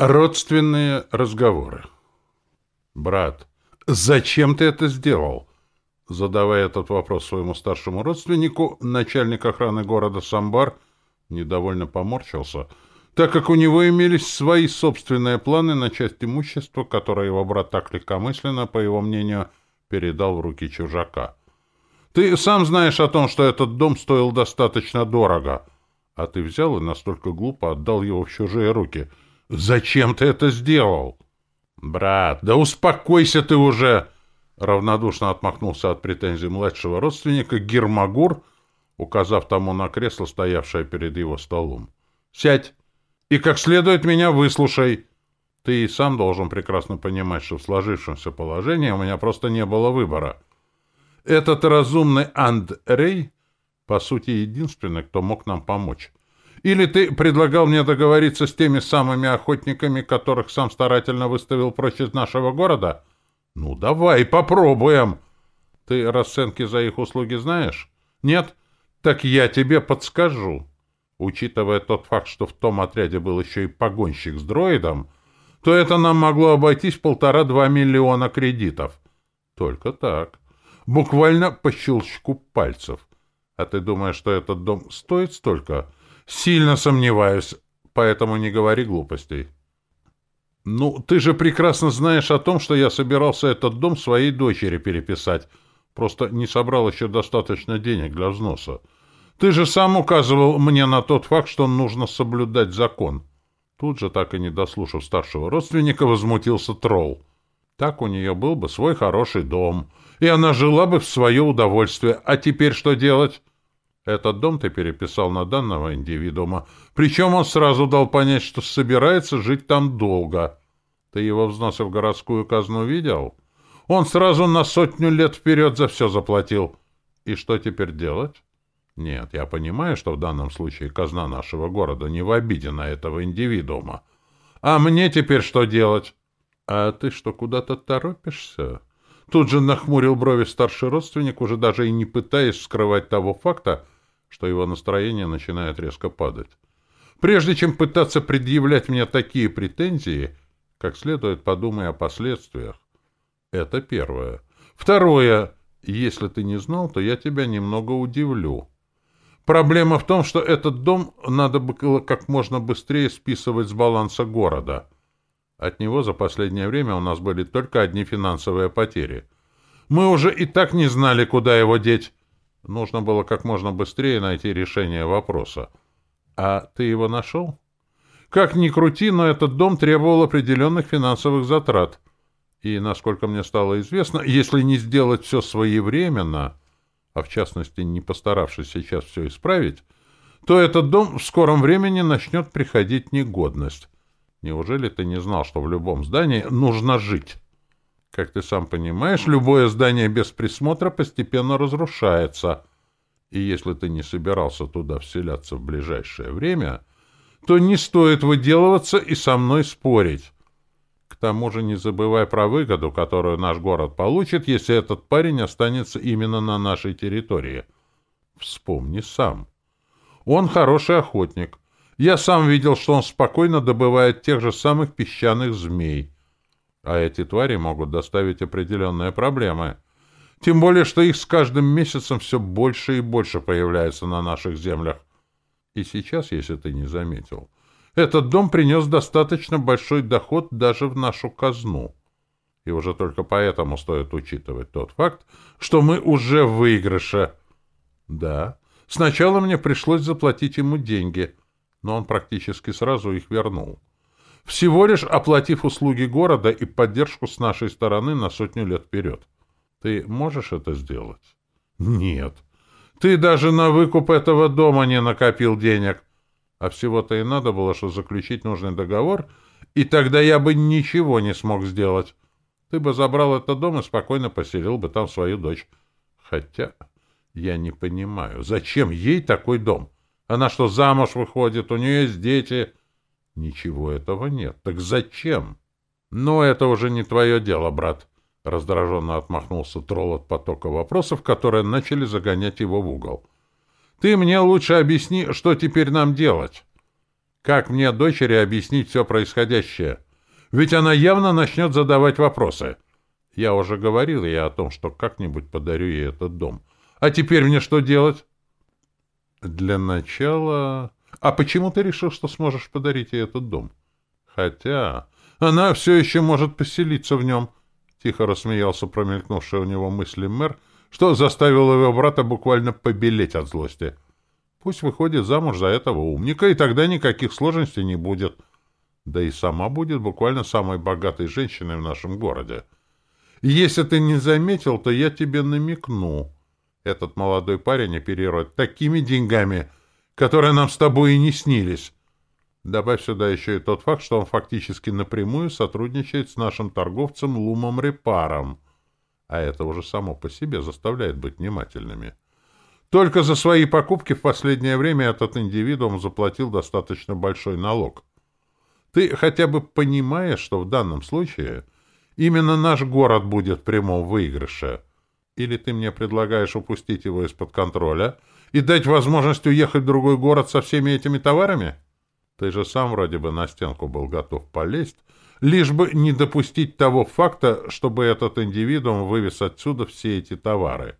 Родственные разговоры. Брат, зачем ты это сделал? Задавая этот вопрос своему старшему родственнику, начальник охраны города Самбар недовольно поморщился, так как у него имелись свои собственные планы на часть имущества, которое его брат так легкомысленно, по его мнению, передал в руки чужака. Ты сам знаешь о том, что этот дом стоил достаточно дорого, а ты взял и настолько глупо отдал его в чужие руки — «Зачем ты это сделал?» «Брат, да успокойся ты уже!» Равнодушно отмахнулся от претензий младшего родственника Гермагур, указав тому на кресло, стоявшее перед его столом. «Сядь и как следует меня выслушай. Ты и сам должен прекрасно понимать, что в сложившемся положении у меня просто не было выбора. Этот разумный Андрей, по сути, единственный, кто мог нам помочь. Или ты предлагал мне договориться с теми самыми охотниками, которых сам старательно выставил прочь из нашего города? Ну, давай, попробуем. Ты расценки за их услуги знаешь? Нет? Так я тебе подскажу. Учитывая тот факт, что в том отряде был еще и погонщик с дроидом, то это нам могло обойтись полтора-два миллиона кредитов. Только так. Буквально по щелчку пальцев. А ты думаешь, что этот дом стоит столько? — Сильно сомневаюсь, поэтому не говори глупостей. Ну, ты же прекрасно знаешь о том, что я собирался этот дом своей дочери переписать. Просто не собрал еще достаточно денег для взноса. Ты же сам указывал мне на тот факт, что нужно соблюдать закон. Тут же, так и не дослушав старшего родственника, возмутился тролл. Так у нее был бы свой хороший дом, и она жила бы в свое удовольствие. А теперь что делать? Этот дом ты переписал на данного индивидуума, причем он сразу дал понять, что собирается жить там долго. Ты его взносы в городскую казну видел? Он сразу на сотню лет вперед за все заплатил. И что теперь делать? Нет, я понимаю, что в данном случае казна нашего города не в обиде на этого индивидуума. А мне теперь что делать? А ты что, куда-то торопишься? Тут же нахмурил брови старший родственник, уже даже и не пытаясь скрывать того факта, что его настроение начинает резко падать. Прежде чем пытаться предъявлять мне такие претензии, как следует подумай о последствиях. Это первое. Второе. Если ты не знал, то я тебя немного удивлю. Проблема в том, что этот дом надо было как можно быстрее списывать с баланса города. От него за последнее время у нас были только одни финансовые потери. Мы уже и так не знали, куда его деть, Нужно было как можно быстрее найти решение вопроса. А ты его нашел? Как ни крути, но этот дом требовал определенных финансовых затрат. И, насколько мне стало известно, если не сделать все своевременно, а в частности не постаравшись сейчас все исправить, то этот дом в скором времени начнет приходить негодность. Неужели ты не знал, что в любом здании нужно жить? Как ты сам понимаешь, любое здание без присмотра постепенно разрушается. И если ты не собирался туда вселяться в ближайшее время, то не стоит выделываться и со мной спорить. К тому же не забывай про выгоду, которую наш город получит, если этот парень останется именно на нашей территории. Вспомни сам. Он хороший охотник. Я сам видел, что он спокойно добывает тех же самых песчаных змей. А эти твари могут доставить определенные проблемы. Тем более, что их с каждым месяцем все больше и больше появляется на наших землях. И сейчас, если ты не заметил, этот дом принес достаточно большой доход даже в нашу казну. И уже только поэтому стоит учитывать тот факт, что мы уже в выигрыше. Да, сначала мне пришлось заплатить ему деньги, но он практически сразу их вернул всего лишь оплатив услуги города и поддержку с нашей стороны на сотню лет вперед. Ты можешь это сделать? Нет. Ты даже на выкуп этого дома не накопил денег. А всего-то и надо было, что заключить нужный договор, и тогда я бы ничего не смог сделать. Ты бы забрал этот дом и спокойно поселил бы там свою дочь. Хотя я не понимаю, зачем ей такой дом? Она что, замуж выходит, у нее есть дети... Ничего этого нет. Так зачем? Но это уже не твое дело, брат. Раздраженно отмахнулся тролл от потока вопросов, которые начали загонять его в угол. Ты мне лучше объясни, что теперь нам делать. Как мне дочери объяснить все происходящее? Ведь она явно начнет задавать вопросы. Я уже говорил ей о том, что как-нибудь подарю ей этот дом. А теперь мне что делать? Для начала... А почему ты решил, что сможешь подарить ей этот дом? Хотя она все еще может поселиться в нем. Тихо рассмеялся промелькнувший у него мысли мэр, что заставило его брата буквально побелеть от злости. Пусть выходит замуж за этого умника, и тогда никаких сложностей не будет. Да и сама будет буквально самой богатой женщиной в нашем городе. Если ты не заметил, то я тебе намекну. Этот молодой парень оперирует такими деньгами, которые нам с тобой и не снились. Добавь сюда еще и тот факт, что он фактически напрямую сотрудничает с нашим торговцем Лумом Репаром. А это уже само по себе заставляет быть внимательными. Только за свои покупки в последнее время этот индивидуум заплатил достаточно большой налог. Ты хотя бы понимаешь, что в данном случае именно наш город будет в прямом выигрыше? Или ты мне предлагаешь упустить его из-под контроля и дать возможность уехать в другой город со всеми этими товарами? Ты же сам вроде бы на стенку был готов полезть, лишь бы не допустить того факта, чтобы этот индивидуум вывез отсюда все эти товары,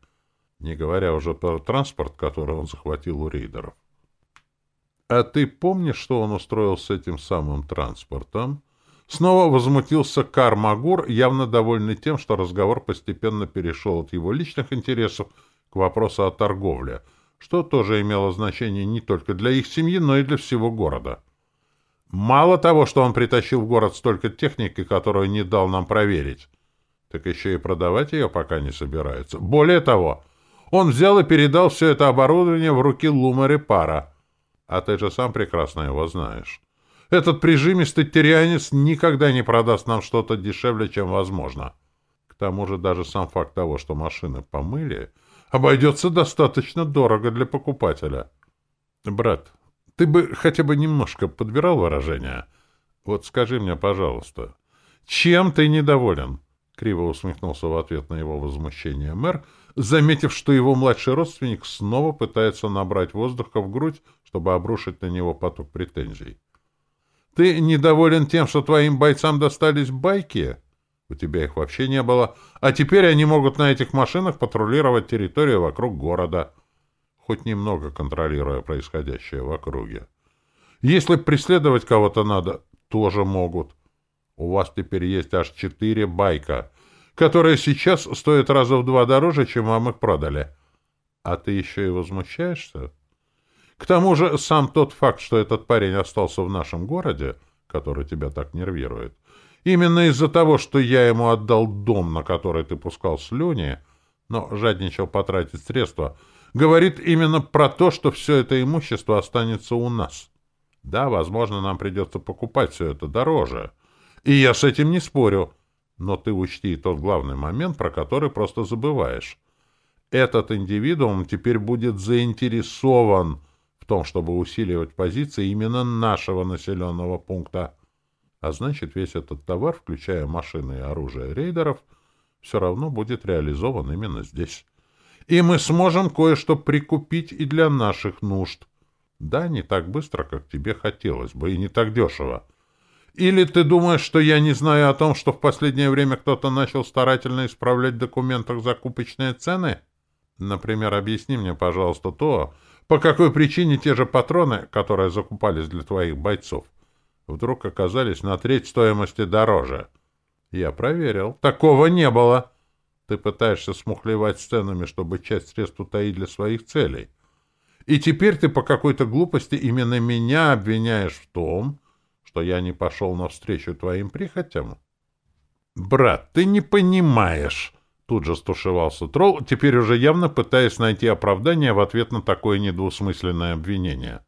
не говоря уже про транспорт, который он захватил у рейдеров. А ты помнишь, что он устроил с этим самым транспортом? Снова возмутился Кармагур, явно довольный тем, что разговор постепенно перешел от его личных интересов к вопросу о торговле, что тоже имело значение не только для их семьи, но и для всего города. Мало того, что он притащил в город столько техники, которую не дал нам проверить, так еще и продавать ее пока не собирается. Более того, он взял и передал все это оборудование в руки Лумари Пара. А ты же сам прекрасно его знаешь. Этот прижимистый тирианец никогда не продаст нам что-то дешевле, чем возможно. К тому же даже сам факт того, что машины помыли, обойдется достаточно дорого для покупателя. Брат, ты бы хотя бы немножко подбирал выражения. Вот скажи мне, пожалуйста, чем ты недоволен? Криво усмехнулся в ответ на его возмущение мэр, заметив, что его младший родственник снова пытается набрать воздуха в грудь, чтобы обрушить на него поток претензий. Ты недоволен тем, что твоим бойцам достались байки? У тебя их вообще не было. А теперь они могут на этих машинах патрулировать территорию вокруг города хоть немного контролируя происходящее в округе. Если преследовать кого-то надо, тоже могут. У вас теперь есть аж четыре байка, которые сейчас стоят раза в два дороже, чем вам их продали. А ты еще и возмущаешься? К тому же сам тот факт, что этот парень остался в нашем городе, который тебя так нервирует, именно из-за того, что я ему отдал дом, на который ты пускал слюни, но жадничал потратить средства — говорит именно про то, что все это имущество останется у нас. Да, возможно, нам придется покупать все это дороже. И я с этим не спорю. Но ты учти тот главный момент, про который просто забываешь. Этот индивидуум теперь будет заинтересован в том, чтобы усиливать позиции именно нашего населенного пункта. А значит, весь этот товар, включая машины и оружие рейдеров, все равно будет реализован именно здесь и мы сможем кое-что прикупить и для наших нужд. Да, не так быстро, как тебе хотелось бы, и не так дешево. Или ты думаешь, что я не знаю о том, что в последнее время кто-то начал старательно исправлять в документах закупочные цены? Например, объясни мне, пожалуйста, то, по какой причине те же патроны, которые закупались для твоих бойцов, вдруг оказались на треть стоимости дороже. Я проверил. Такого не было. Ты пытаешься смухлевать сценами, чтобы часть средств утаить для своих целей. И теперь ты по какой-то глупости именно меня обвиняешь в том, что я не пошел навстречу твоим прихотям? Брат, ты не понимаешь. Тут же стушевался тролл, теперь уже явно пытаясь найти оправдание в ответ на такое недвусмысленное обвинение.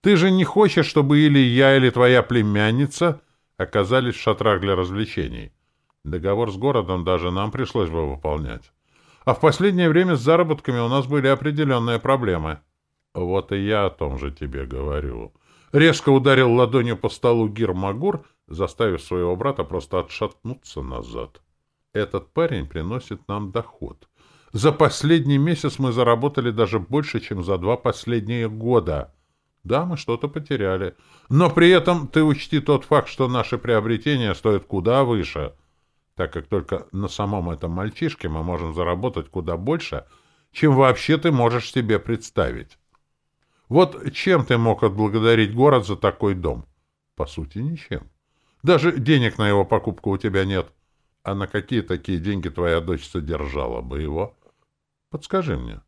Ты же не хочешь, чтобы или я, или твоя племянница оказались в шатрах для развлечений. Договор с городом даже нам пришлось бы выполнять. А в последнее время с заработками у нас были определенные проблемы. Вот и я о том же тебе говорю. Резко ударил ладонью по столу Гирмагур, заставив своего брата просто отшатнуться назад. Этот парень приносит нам доход. За последний месяц мы заработали даже больше, чем за два последние года. Да, мы что-то потеряли. Но при этом ты учти тот факт, что наши приобретения стоят куда выше, так как только на самом этом мальчишке мы можем заработать куда больше, чем вообще ты можешь себе представить. Вот чем ты мог отблагодарить город за такой дом? По сути, ничем. Даже денег на его покупку у тебя нет. А на какие такие деньги твоя дочь содержала бы его? Подскажи мне.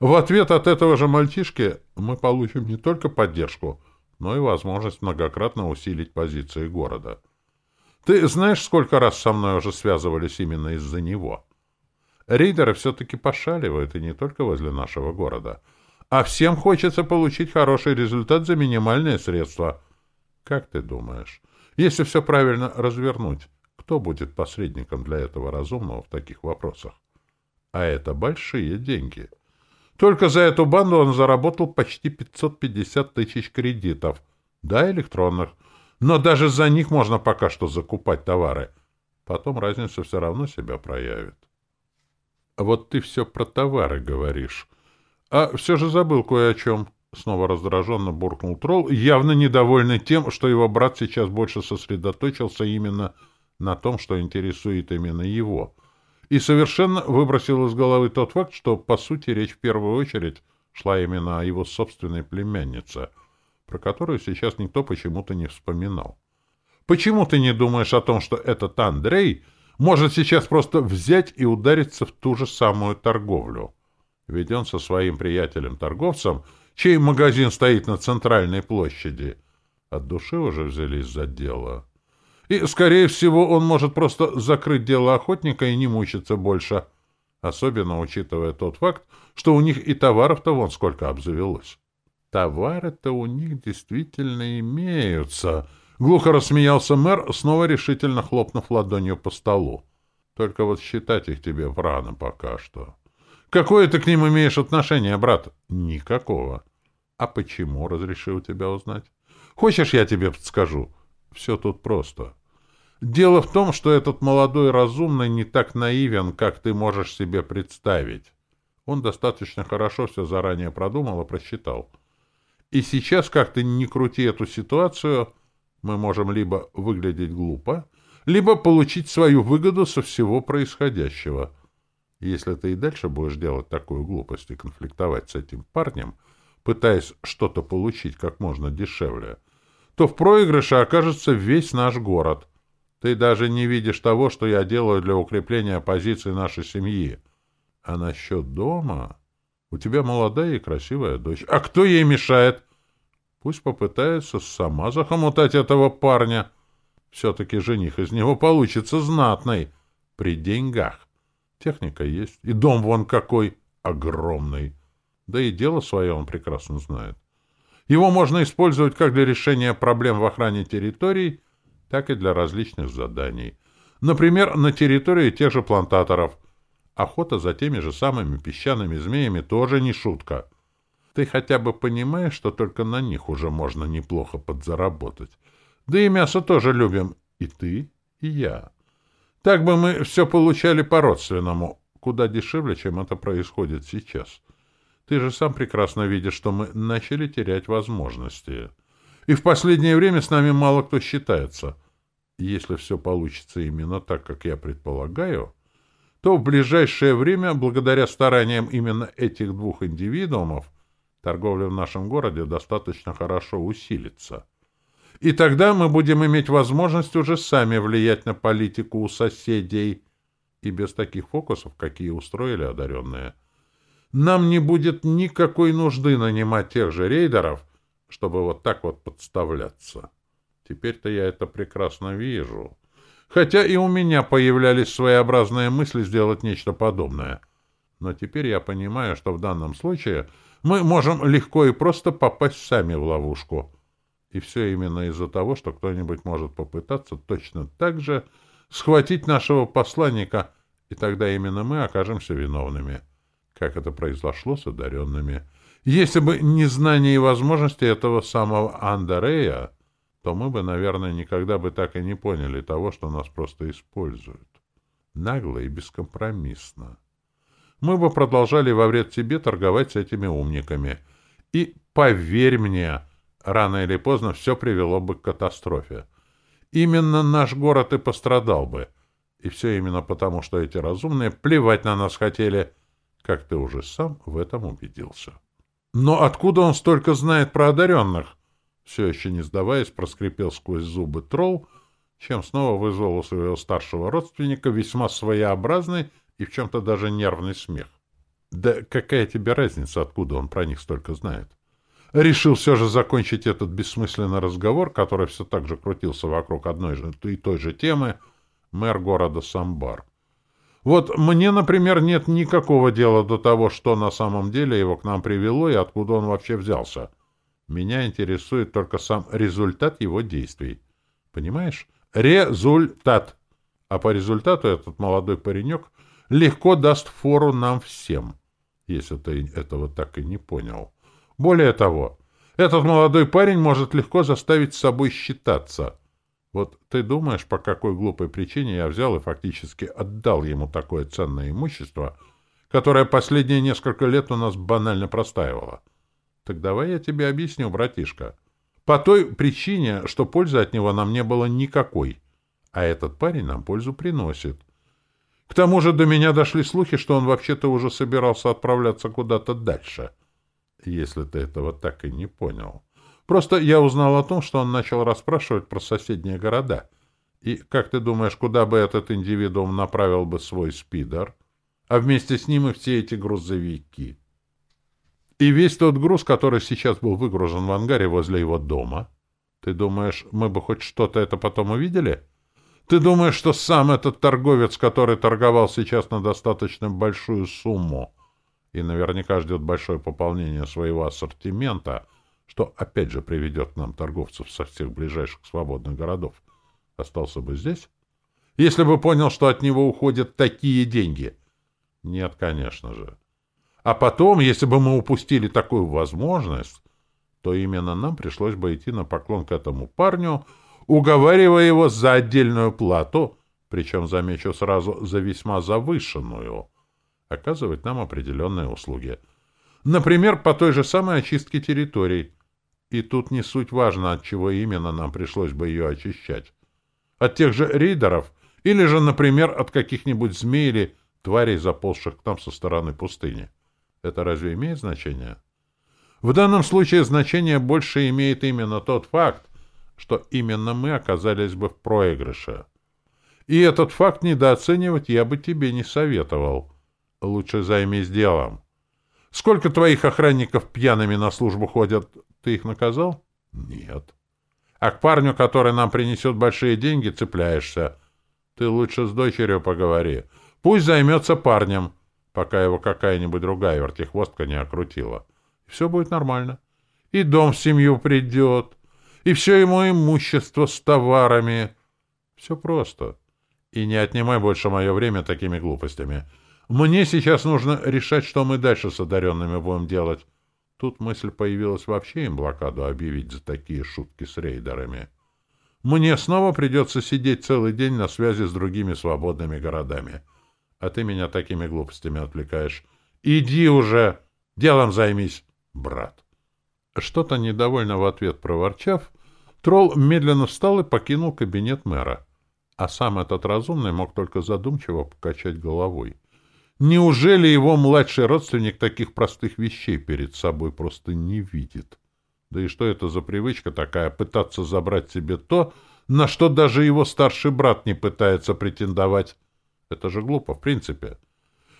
В ответ от этого же мальчишки мы получим не только поддержку, но и возможность многократно усилить позиции города. Ты знаешь, сколько раз со мной уже связывались именно из-за него? Рейдеры все-таки пошаливают, и не только возле нашего города. А всем хочется получить хороший результат за минимальные средства. Как ты думаешь, если все правильно развернуть, кто будет посредником для этого разумного в таких вопросах? А это большие деньги. Только за эту банду он заработал почти 550 тысяч кредитов. Да, электронных. Но даже за них можно пока что закупать товары. Потом разница все равно себя проявит. Вот ты все про товары говоришь. А все же забыл кое о чем. Снова раздраженно буркнул тролл, явно недовольный тем, что его брат сейчас больше сосредоточился именно на том, что интересует именно его — и совершенно выбросил из головы тот факт, что, по сути, речь в первую очередь шла именно о его собственной племяннице, про которую сейчас никто почему-то не вспоминал. Почему ты не думаешь о том, что этот Андрей может сейчас просто взять и удариться в ту же самую торговлю? Ведь он со своим приятелем-торговцем, чей магазин стоит на центральной площади, от души уже взялись за дело. И, скорее всего, он может просто закрыть дело охотника и не мучиться больше. Особенно учитывая тот факт, что у них и товаров-то вон сколько обзавелось. Товары-то у них действительно имеются. Глухо рассмеялся мэр, снова решительно хлопнув ладонью по столу. Только вот считать их тебе рано пока что. Какое ты к ним имеешь отношение, брат? Никакого. А почему, разрешил тебя узнать? Хочешь, я тебе подскажу? Все тут просто. Дело в том, что этот молодой разумный не так наивен, как ты можешь себе представить. Он достаточно хорошо все заранее продумал и просчитал. И сейчас, как ты не крути эту ситуацию, мы можем либо выглядеть глупо, либо получить свою выгоду со всего происходящего. Если ты и дальше будешь делать такую глупость и конфликтовать с этим парнем, пытаясь что-то получить как можно дешевле, то в проигрыше окажется весь наш город — ты даже не видишь того, что я делаю для укрепления позиции нашей семьи. А насчет дома... У тебя молодая и красивая дочь. А кто ей мешает? Пусть попытается сама захомутать этого парня. Все-таки жених из него получится знатный. При деньгах. Техника есть. И дом вон какой огромный. Да и дело свое он прекрасно знает. Его можно использовать как для решения проблем в охране территорий, так и для различных заданий. Например, на территории тех же плантаторов. Охота за теми же самыми песчаными змеями тоже не шутка. Ты хотя бы понимаешь, что только на них уже можно неплохо подзаработать. Да и мясо тоже любим. И ты, и я. Так бы мы все получали по-родственному, куда дешевле, чем это происходит сейчас. Ты же сам прекрасно видишь, что мы начали терять возможности. И в последнее время с нами мало кто считается. Если все получится именно так, как я предполагаю, то в ближайшее время, благодаря стараниям именно этих двух индивидуумов, торговля в нашем городе достаточно хорошо усилится. И тогда мы будем иметь возможность уже сами влиять на политику у соседей, и без таких фокусов, какие устроили одаренные. Нам не будет никакой нужды нанимать тех же рейдеров, чтобы вот так вот подставляться. Теперь-то я это прекрасно вижу. Хотя и у меня появлялись своеобразные мысли сделать нечто подобное. Но теперь я понимаю, что в данном случае мы можем легко и просто попасть сами в ловушку. И все именно из-за того, что кто-нибудь может попытаться точно так же схватить нашего посланника, и тогда именно мы окажемся виновными. Как это произошло с одаренными. Если бы не знание и возможности этого самого Андерея, то мы бы, наверное, никогда бы так и не поняли того, что нас просто используют. Нагло и бескомпромиссно. Мы бы продолжали во вред себе торговать с этими умниками. И, поверь мне, Рано или поздно все привело бы к катастрофе. Именно наш город и пострадал бы. И все именно потому, что эти разумные плевать на нас хотели, как ты уже сам в этом убедился. Но откуда он столько знает про одаренных? Все еще не сдаваясь, проскрипел сквозь зубы тролл, чем снова вызвал у своего старшего родственника весьма своеобразный и в чем-то даже нервный смех. Да какая тебе разница, откуда он про них столько знает? Решил все же закончить этот бессмысленный разговор, который все так же крутился вокруг одной и той же темы, мэр города Самбар. Вот мне, например, нет никакого дела до того, что на самом деле его к нам привело и откуда он вообще взялся. Меня интересует только сам результат его действий. Понимаешь? Результат. А по результату этот молодой паренек легко даст фору нам всем, если ты этого так и не понял. Более того, этот молодой парень может легко заставить с собой считаться. Вот ты думаешь, по какой глупой причине я взял и фактически отдал ему такое ценное имущество, которое последние несколько лет у нас банально простаивало? Так давай я тебе объясню, братишка. По той причине, что пользы от него нам не было никакой, а этот парень нам пользу приносит. К тому же до меня дошли слухи, что он вообще-то уже собирался отправляться куда-то дальше — если ты этого так и не понял. Просто я узнал о том, что он начал расспрашивать про соседние города. И как ты думаешь, куда бы этот индивидуум направил бы свой спидер? А вместе с ним и все эти грузовики. И весь тот груз, который сейчас был выгружен в ангаре возле его дома. Ты думаешь, мы бы хоть что-то это потом увидели? Ты думаешь, что сам этот торговец, который торговал сейчас на достаточно большую сумму, и наверняка ждет большое пополнение своего ассортимента, что опять же приведет к нам торговцев со всех ближайших свободных городов. Остался бы здесь? Если бы понял, что от него уходят такие деньги. Нет, конечно же. А потом, если бы мы упустили такую возможность, то именно нам пришлось бы идти на поклон к этому парню, уговаривая его за отдельную плату, причем, замечу сразу, за весьма завышенную — оказывать нам определенные услуги. Например, по той же самой очистке территорий. И тут не суть важно, от чего именно нам пришлось бы ее очищать. От тех же рейдеров или же, например, от каких-нибудь змей или тварей, заползших к нам со стороны пустыни. Это разве имеет значение? В данном случае значение больше имеет именно тот факт, что именно мы оказались бы в проигрыше. И этот факт недооценивать я бы тебе не советовал. Лучше займись делом. Сколько твоих охранников пьяными на службу ходят? Ты их наказал? Нет. А к парню, который нам принесет большие деньги, цепляешься. Ты лучше с дочерью поговори. Пусть займется парнем, пока его какая-нибудь другая вертихвостка не окрутила. Все будет нормально. И дом в семью придет, и все ему имущество с товарами. Все просто. И не отнимай больше мое время такими глупостями. Мне сейчас нужно решать, что мы дальше с одаренными будем делать. Тут мысль появилась вообще им блокаду объявить за такие шутки с рейдерами. Мне снова придется сидеть целый день на связи с другими свободными городами. А ты меня такими глупостями отвлекаешь. Иди уже! Делом займись, брат. Что-то недовольно в ответ проворчав, тролл медленно встал и покинул кабинет мэра. А сам этот разумный мог только задумчиво покачать головой. Неужели его младший родственник таких простых вещей перед собой просто не видит? Да и что это за привычка такая, пытаться забрать себе то, на что даже его старший брат не пытается претендовать? Это же глупо, в принципе.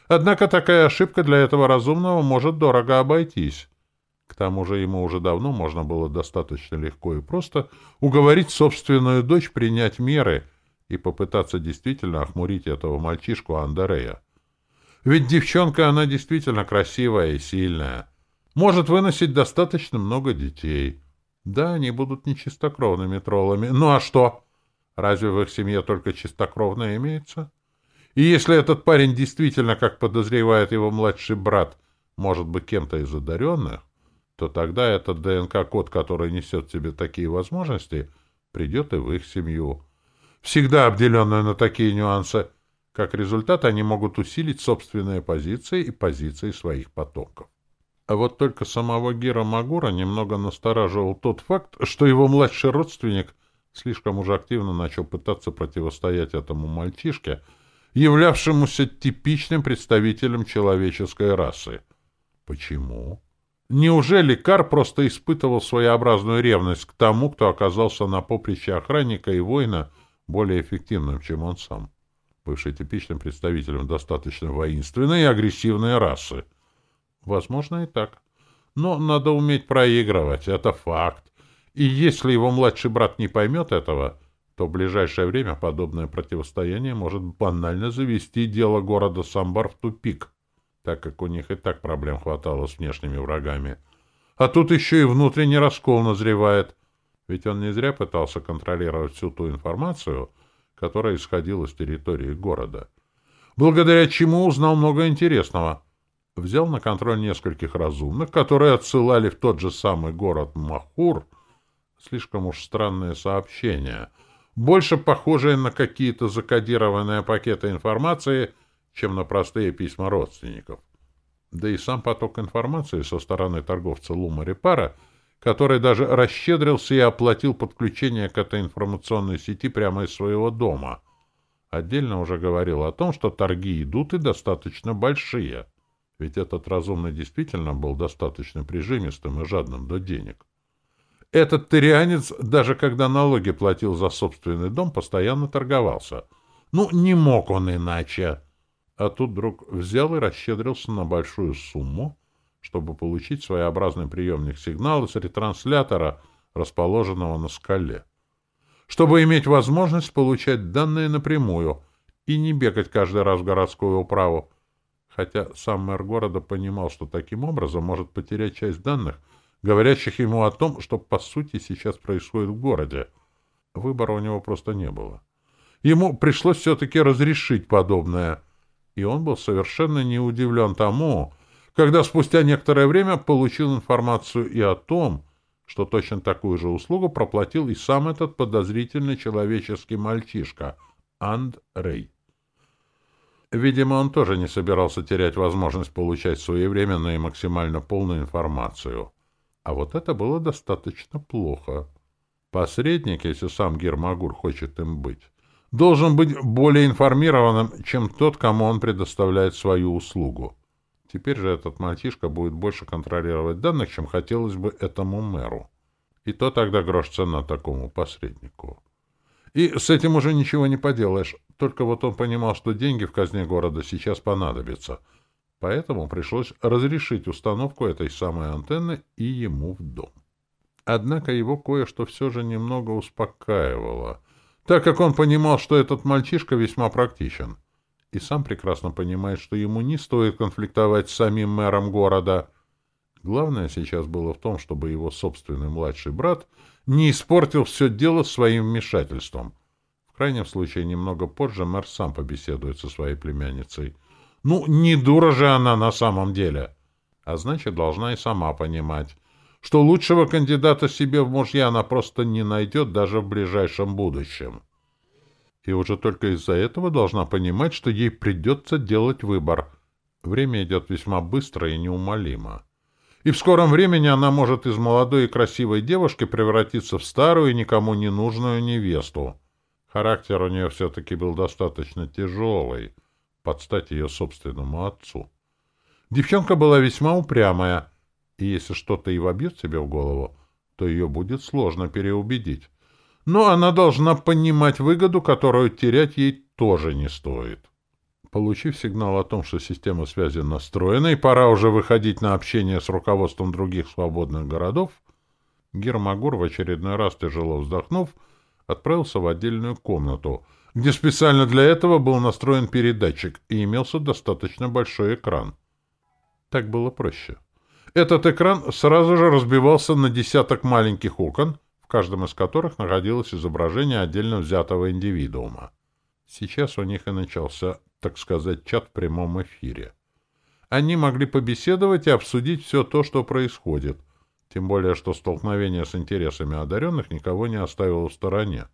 Однако такая ошибка для этого разумного может дорого обойтись. К тому же ему уже давно можно было достаточно легко и просто уговорить собственную дочь принять меры и попытаться действительно охмурить этого мальчишку Андерея. Ведь девчонка, она действительно красивая и сильная. Может выносить достаточно много детей. Да, они будут не чистокровными троллами. Ну а что? Разве в их семье только чистокровное имеется? И если этот парень действительно, как подозревает его младший брат, может быть кем-то из одаренных, то тогда этот ДНК-код, который несет в себе такие возможности, придет и в их семью. Всегда обделенную на такие нюансы — как результат, они могут усилить собственные позиции и позиции своих потоков. А вот только самого Гира Магура немного настораживал тот факт, что его младший родственник слишком уже активно начал пытаться противостоять этому мальчишке, являвшемуся типичным представителем человеческой расы. Почему? Неужели Кар просто испытывал своеобразную ревность к тому, кто оказался на поприще охранника и воина более эффективным, чем он сам, бывший типичным представителем достаточно воинственной и агрессивной расы? Возможно и так. Но надо уметь проигрывать, это факт. И если его младший брат не поймет этого, то в ближайшее время подобное противостояние может банально завести дело города Самбар в тупик так как у них и так проблем хватало с внешними врагами. А тут еще и внутренний раскол назревает. Ведь он не зря пытался контролировать всю ту информацию, которая исходила с территории города. Благодаря чему узнал много интересного. Взял на контроль нескольких разумных, которые отсылали в тот же самый город Махур слишком уж странные сообщения, больше похожие на какие-то закодированные пакеты информации — чем на простые письма родственников. Да и сам поток информации со стороны торговца Лума Репара, который даже расщедрился и оплатил подключение к этой информационной сети прямо из своего дома. Отдельно уже говорил о том, что торги идут и достаточно большие, ведь этот разумный действительно был достаточно прижимистым и жадным до денег. Этот тырианец, даже когда налоги платил за собственный дом, постоянно торговался. Ну, не мог он иначе. А тут вдруг взял и расщедрился на большую сумму, чтобы получить своеобразный приемник сигнала с ретранслятора, расположенного на скале. Чтобы иметь возможность получать данные напрямую и не бегать каждый раз в городскую управу. Хотя сам мэр города понимал, что таким образом может потерять часть данных, говорящих ему о том, что по сути сейчас происходит в городе. Выбора у него просто не было. Ему пришлось все-таки разрешить подобное – и он был совершенно не удивлен тому, когда спустя некоторое время получил информацию и о том, что точно такую же услугу проплатил и сам этот подозрительный человеческий мальчишка, Андрей. Видимо, он тоже не собирался терять возможность получать своевременную и максимально полную информацию. А вот это было достаточно плохо. Посредник, если сам Гермагур хочет им быть, должен быть более информированным, чем тот, кому он предоставляет свою услугу. Теперь же этот мальчишка будет больше контролировать данных, чем хотелось бы этому мэру. И то тогда грош цена такому посреднику. И с этим уже ничего не поделаешь. Только вот он понимал, что деньги в казне города сейчас понадобятся. Поэтому пришлось разрешить установку этой самой антенны и ему в дом. Однако его кое-что все же немного успокаивало — так как он понимал, что этот мальчишка весьма практичен. И сам прекрасно понимает, что ему не стоит конфликтовать с самим мэром города. Главное сейчас было в том, чтобы его собственный младший брат не испортил все дело своим вмешательством. В крайнем случае, немного позже мэр сам побеседует со своей племянницей. Ну, не дура же она на самом деле. А значит, должна и сама понимать, что лучшего кандидата себе в мужья она просто не найдет даже в ближайшем будущем. И уже только из-за этого должна понимать, что ей придется делать выбор. Время идет весьма быстро и неумолимо. И в скором времени она может из молодой и красивой девушки превратиться в старую и никому не нужную невесту. Характер у нее все-таки был достаточно тяжелый, под стать ее собственному отцу. Девчонка была весьма упрямая — и если что-то и вобьет себе в голову, то ее будет сложно переубедить. Но она должна понимать выгоду, которую терять ей тоже не стоит. Получив сигнал о том, что система связи настроена и пора уже выходить на общение с руководством других свободных городов, Гермагур в очередной раз тяжело вздохнув, отправился в отдельную комнату, где специально для этого был настроен передатчик и имелся достаточно большой экран. Так было проще. Этот экран сразу же разбивался на десяток маленьких окон, каждом из которых находилось изображение отдельно взятого индивидуума. Сейчас у них и начался, так сказать, чат в прямом эфире. Они могли побеседовать и обсудить все то, что происходит, тем более, что столкновение с интересами одаренных никого не оставило в стороне.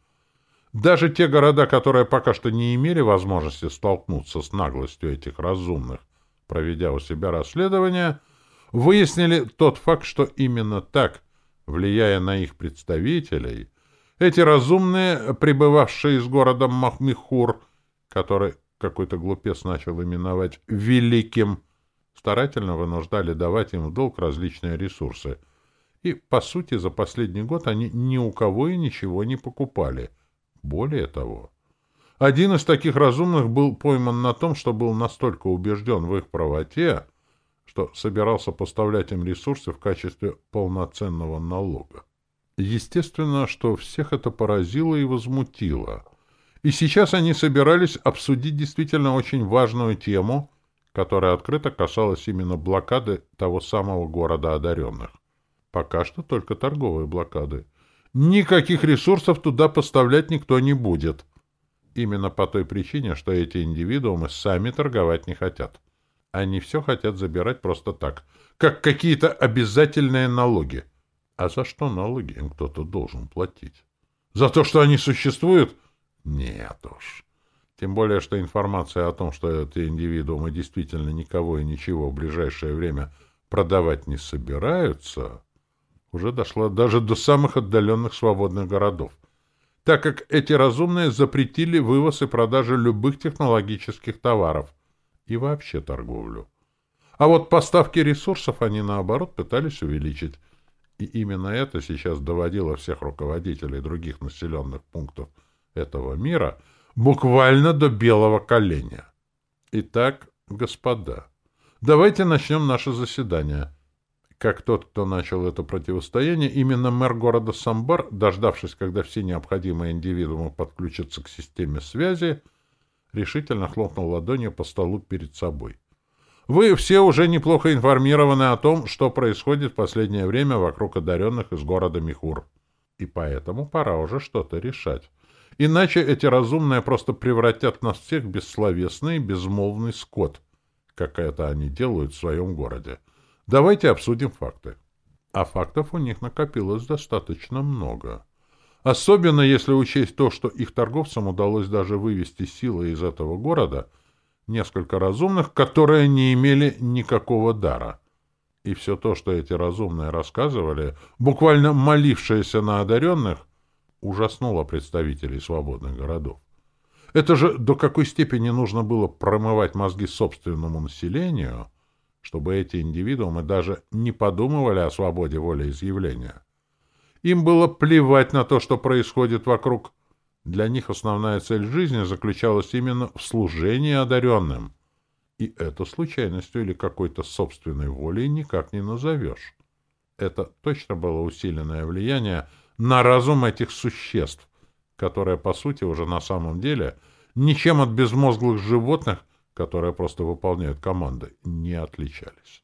Даже те города, которые пока что не имели возможности столкнуться с наглостью этих разумных, проведя у себя расследование — выяснили тот факт, что именно так, влияя на их представителей, эти разумные, прибывавшие из города Махмихур, который какой-то глупец начал именовать «великим», старательно вынуждали давать им в долг различные ресурсы. И, по сути, за последний год они ни у кого и ничего не покупали. Более того, один из таких разумных был пойман на том, что был настолько убежден в их правоте, что собирался поставлять им ресурсы в качестве полноценного налога. Естественно, что всех это поразило и возмутило. И сейчас они собирались обсудить действительно очень важную тему, которая открыто касалась именно блокады того самого города одаренных. Пока что только торговые блокады. Никаких ресурсов туда поставлять никто не будет. Именно по той причине, что эти индивидуумы сами торговать не хотят. Они все хотят забирать просто так, как какие-то обязательные налоги. А за что налоги им кто-то должен платить? За то, что они существуют? Нет уж. Тем более, что информация о том, что эти индивидуумы действительно никого и ничего в ближайшее время продавать не собираются, уже дошла даже до самых отдаленных свободных городов, так как эти разумные запретили вывоз и продажу любых технологических товаров — и вообще торговлю. А вот поставки ресурсов они, наоборот, пытались увеличить. И именно это сейчас доводило всех руководителей других населенных пунктов этого мира буквально до белого коленя. Итак, господа, давайте начнем наше заседание. Как тот, кто начал это противостояние, именно мэр города Самбар, дождавшись, когда все необходимые индивидуумы подключатся к системе связи, решительно хлопнул ладонью по столу перед собой. Вы все уже неплохо информированы о том, что происходит в последнее время вокруг одаренных из города Михур. И поэтому пора уже что-то решать. Иначе эти разумные просто превратят нас всех в бессловесный, безмолвный скот, как это они делают в своем городе. Давайте обсудим факты. А фактов у них накопилось достаточно много. Особенно если учесть то, что их торговцам удалось даже вывести силы из этого города несколько разумных, которые не имели никакого дара. И все то, что эти разумные рассказывали, буквально молившиеся на одаренных, ужаснуло представителей свободных городов. Это же до какой степени нужно было промывать мозги собственному населению, чтобы эти индивидуумы даже не подумывали о свободе волеизъявления. Им было плевать на то, что происходит вокруг. Для них основная цель жизни заключалась именно в служении одаренным. И это случайностью или какой-то собственной волей никак не назовешь. Это точно было усиленное влияние на разум этих существ, которые, по сути, уже на самом деле ничем от безмозглых животных, которые просто выполняют команды, не отличались.